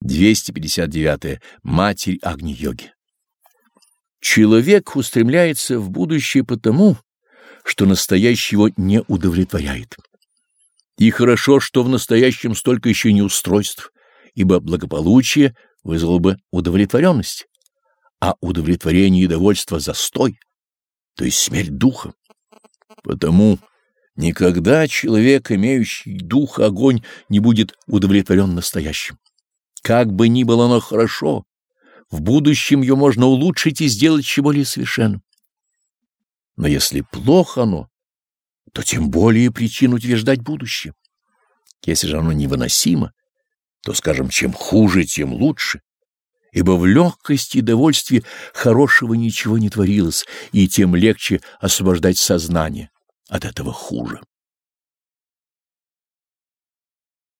259. -е. Матерь Агни-йоги. Человек устремляется в будущее потому, что настоящее его не удовлетворяет. И хорошо, что в настоящем столько еще неустройств, ибо благополучие вызвало бы удовлетворенность, а удовлетворение и довольство — застой, то есть смерть духа. Потому никогда человек, имеющий дух огонь, не будет удовлетворен настоящим. Как бы ни было оно хорошо, в будущем ее можно улучшить и сделать еще более совершенным. Но если плохо оно, то тем более причин утверждать будущее. Если же оно невыносимо, то, скажем, чем хуже, тем лучше, ибо в легкости и довольстве хорошего ничего не творилось, и тем легче освобождать сознание от этого хуже.